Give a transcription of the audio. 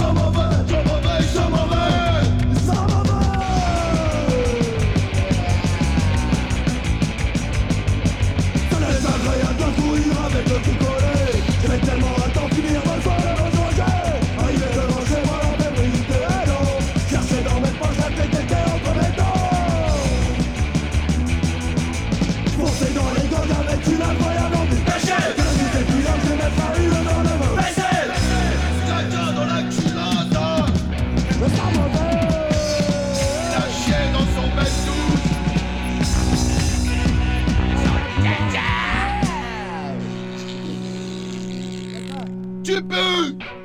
Some of us. Tippy!